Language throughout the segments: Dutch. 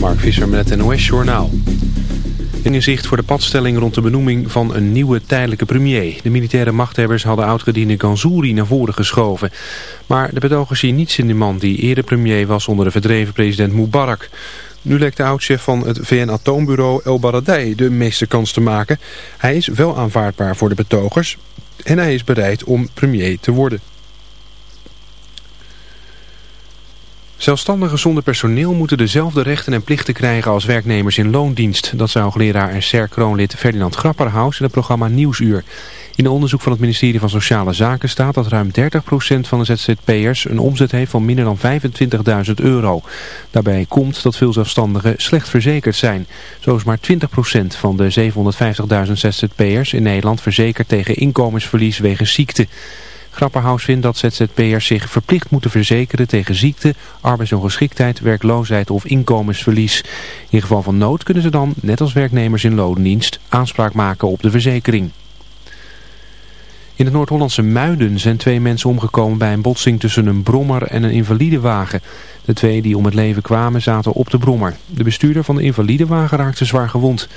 Mark Visser met het NOS Journaal. In zicht voor de padstelling rond de benoeming van een nieuwe tijdelijke premier. De militaire machthebbers hadden oud-gediende Ganzouri naar voren geschoven. Maar de betogers zien niets in de man die eerder premier was onder de verdreven president Mubarak. Nu lijkt de oudchef van het VN-atoombureau El Baradei de meeste kans te maken. Hij is wel aanvaardbaar voor de betogers en hij is bereid om premier te worden. Zelfstandigen zonder personeel moeten dezelfde rechten en plichten krijgen als werknemers in loondienst. Dat zou hoogleraar en SER-kroonlid Ferdinand Grapperhaus in het programma Nieuwsuur. In een onderzoek van het ministerie van Sociale Zaken staat dat ruim 30% van de ZZP'ers een omzet heeft van minder dan 25.000 euro. Daarbij komt dat veel zelfstandigen slecht verzekerd zijn. Zo is maar 20% van de 750.000 ZZP'ers in Nederland verzekerd tegen inkomensverlies wegens ziekte. Grapperhaus vindt dat ZZP'ers zich verplicht moeten verzekeren tegen ziekte, arbeidsongeschiktheid, werkloosheid of inkomensverlies. In geval van nood kunnen ze dan, net als werknemers in loondienst, aanspraak maken op de verzekering. In het Noord-Hollandse Muiden zijn twee mensen omgekomen bij een botsing tussen een brommer en een invalidewagen. De twee die om het leven kwamen zaten op de brommer. De bestuurder van de invalidewagen raakte zwaar gewond.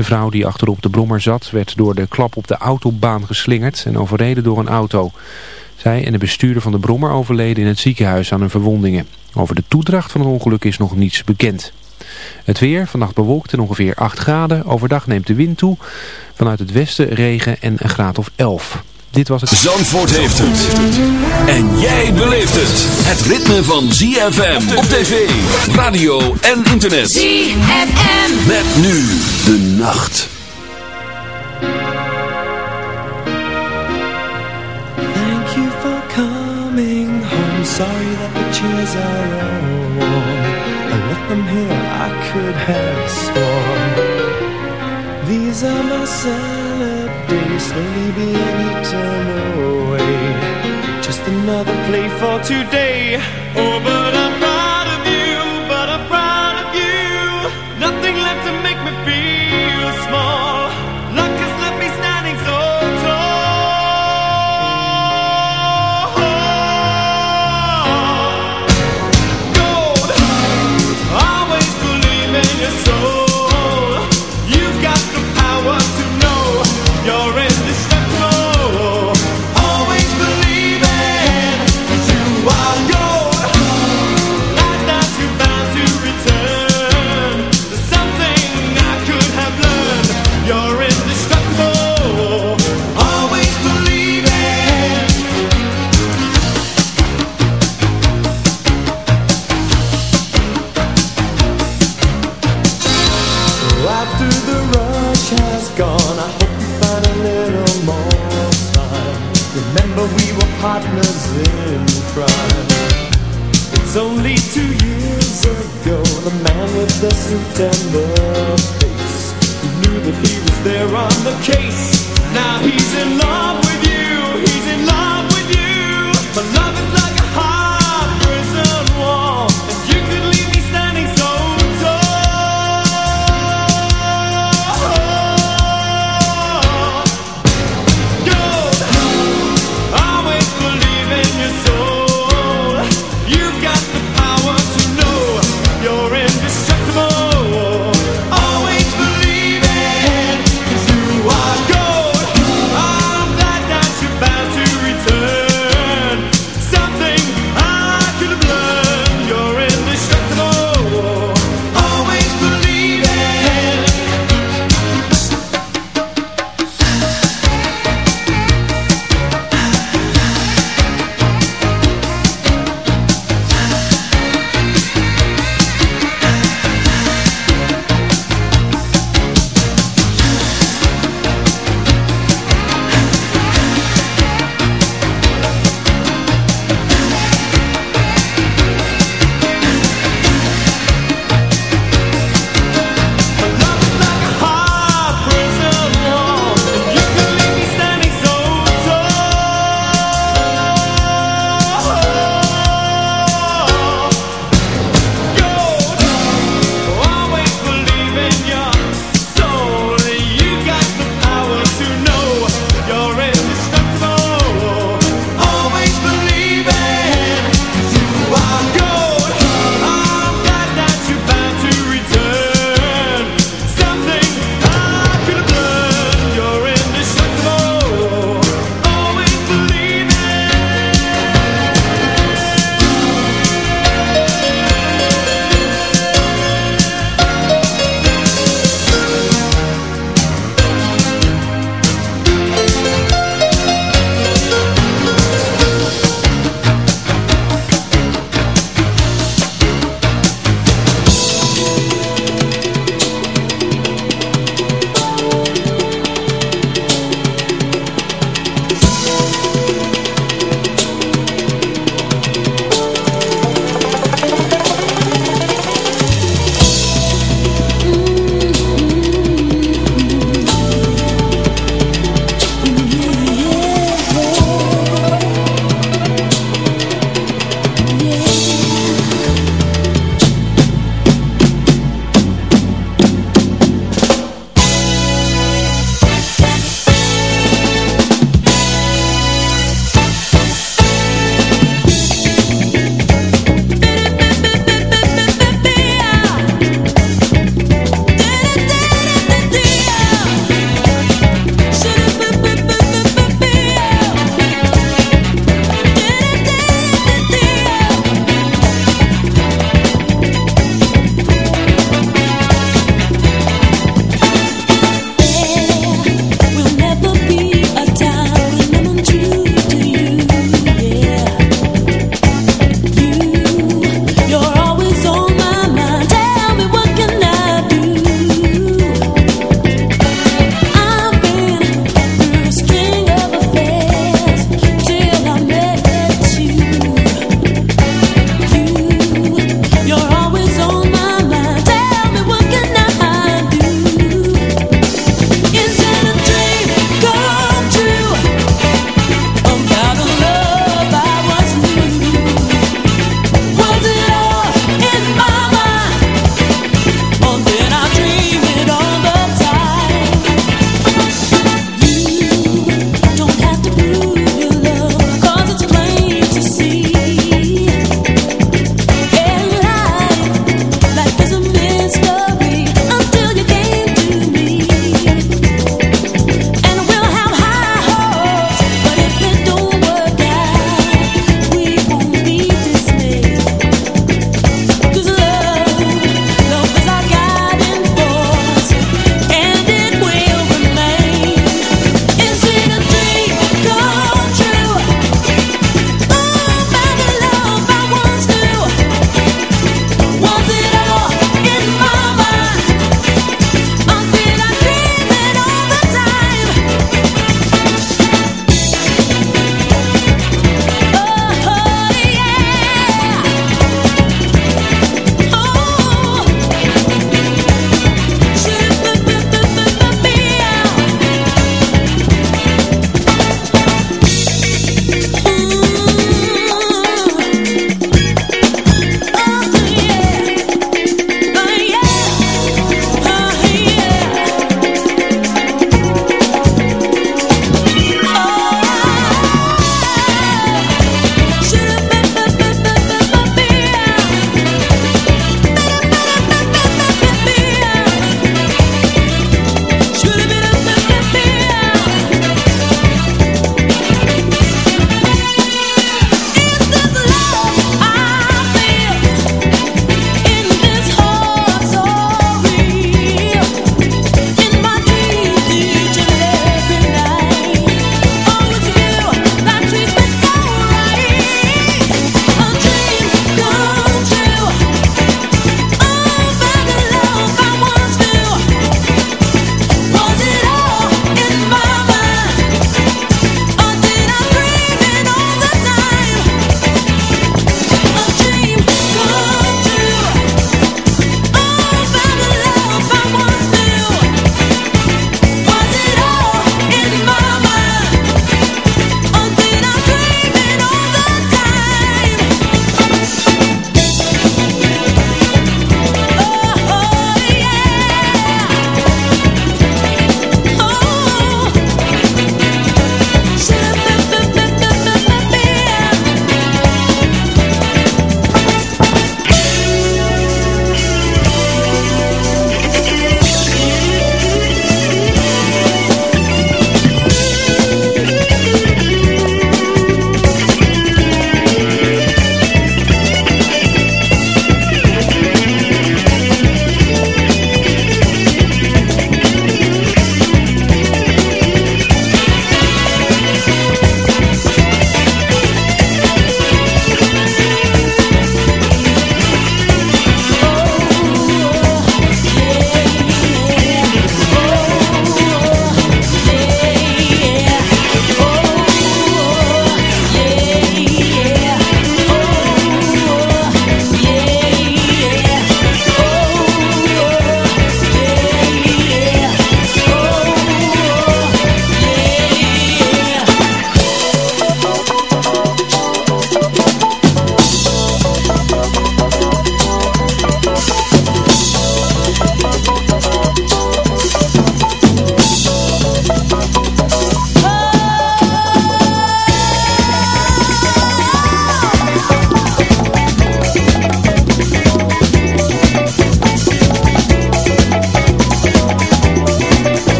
De vrouw die achterop de brommer zat werd door de klap op de autobaan geslingerd en overreden door een auto. Zij en de bestuurder van de brommer overleden in het ziekenhuis aan hun verwondingen. Over de toedracht van het ongeluk is nog niets bekend. Het weer, vannacht bewolkt en ongeveer 8 graden. Overdag neemt de wind toe. Vanuit het westen regen en een graad of 11. Dit was het... Zandvoort heeft het. En jij beleeft het. Het ritme van ZFM op tv, radio en internet. ZFM. Met nu de nacht. Thank you for coming home. Sorry that the chairs are all warm. I left them here, I could have sworn. These are my salad slowly being eaten away. Just another play for today. Oh, the the face who knew that he was there on the case.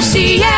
ZFM.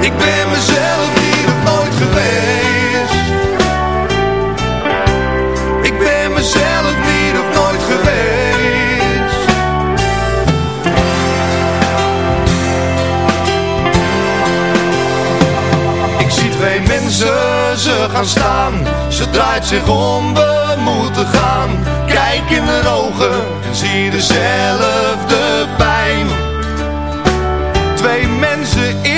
Ik ben mezelf of nooit geweest. Ik ben mezelf of nooit geweest. Ik zie twee mensen, ze gaan staan. Ze draait zich om, we moeten gaan. Kijk in de ogen en zie dezelfde pijn. Twee mensen eerder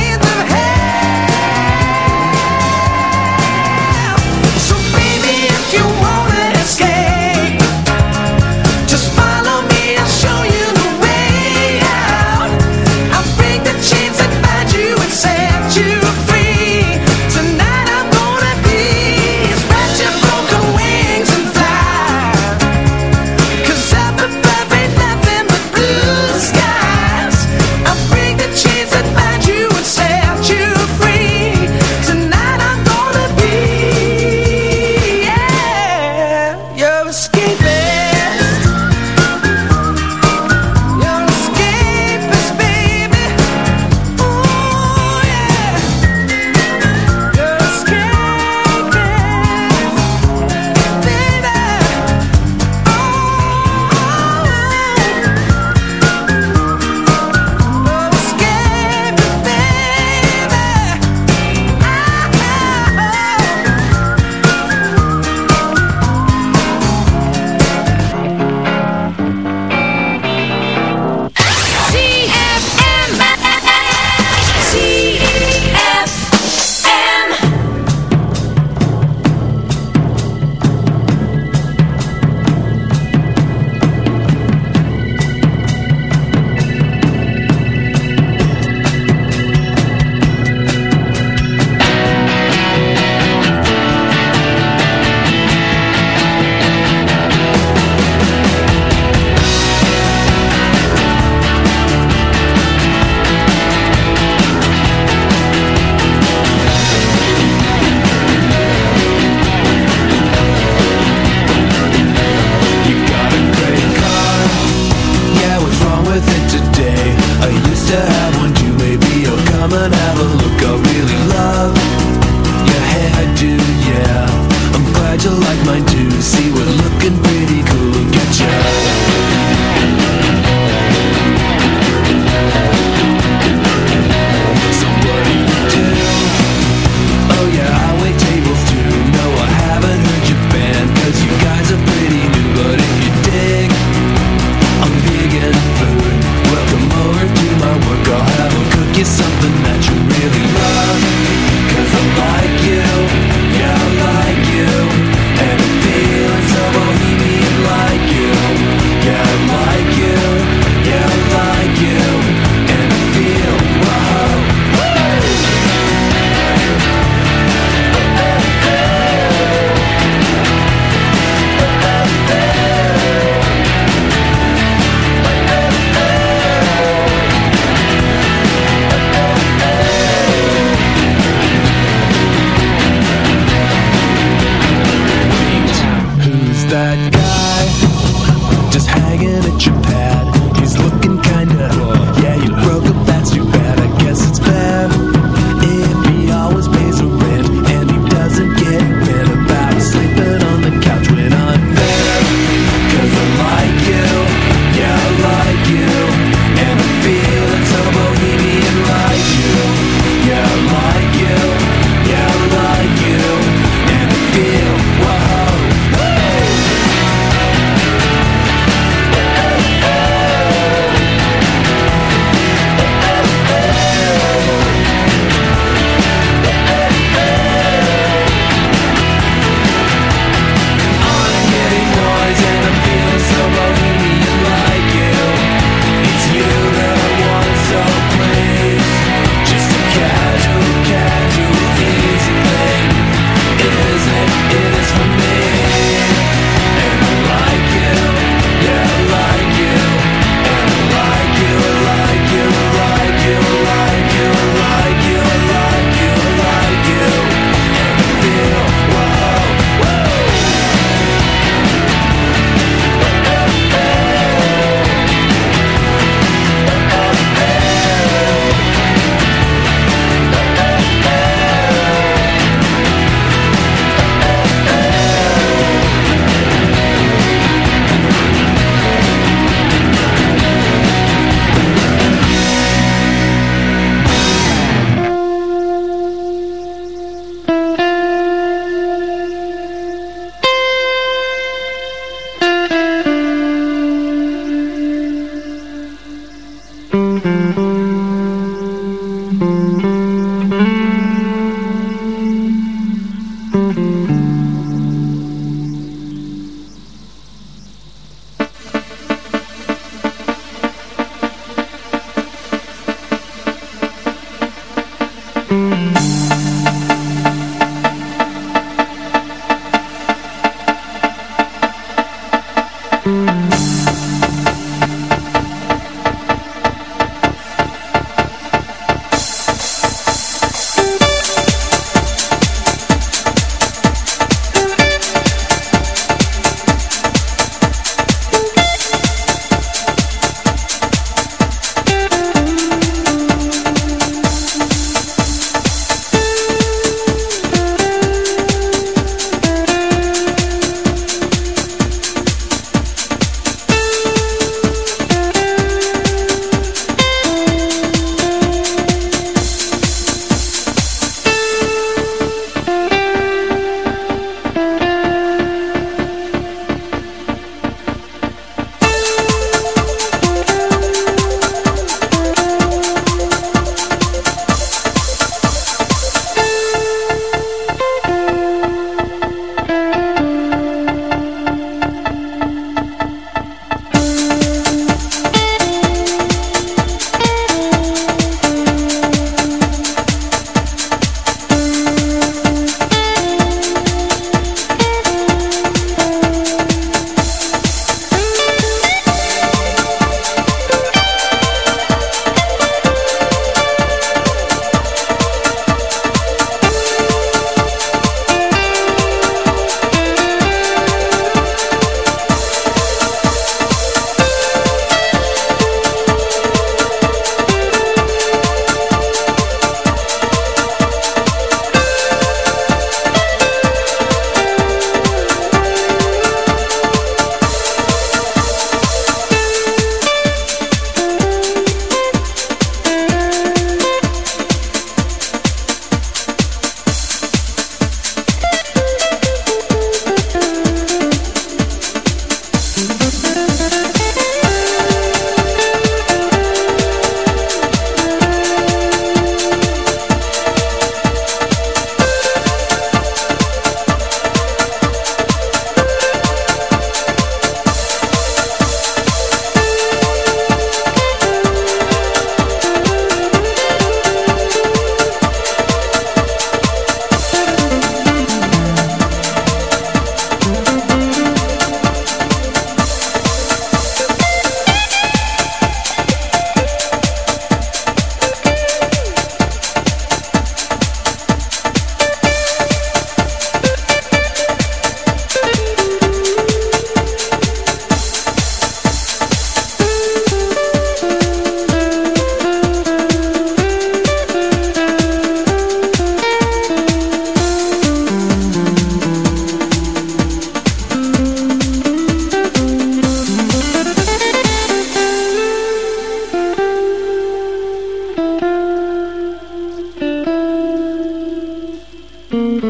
Dit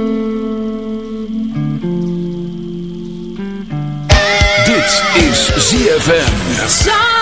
is ZFM.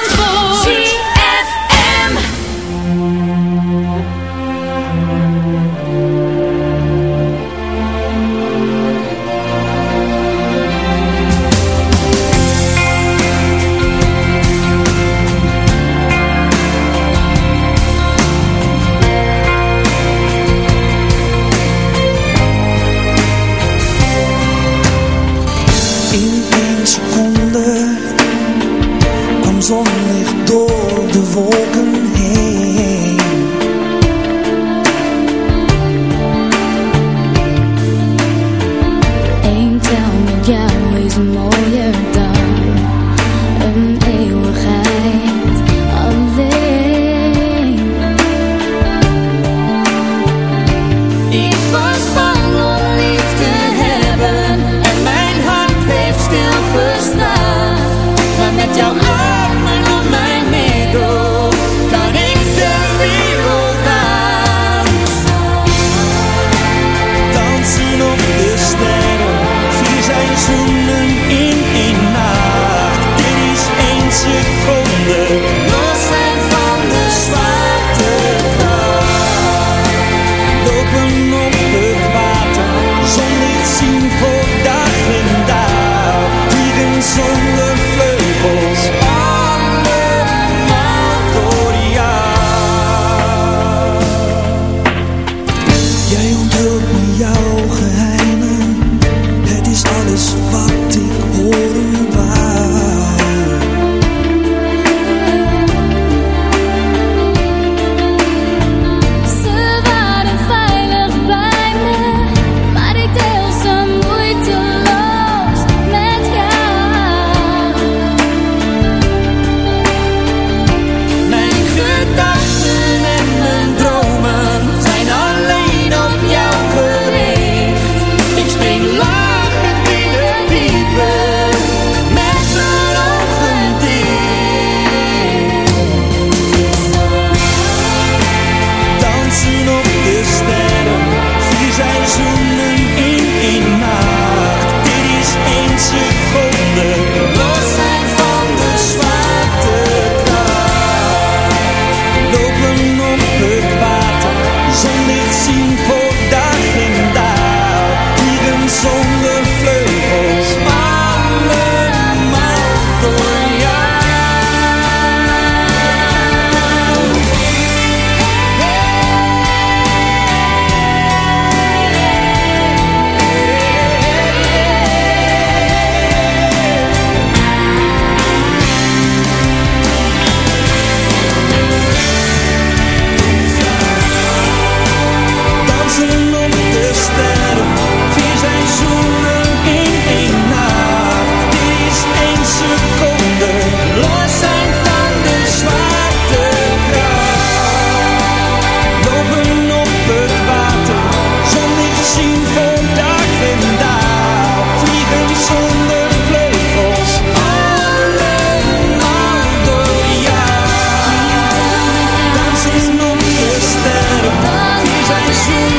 我的。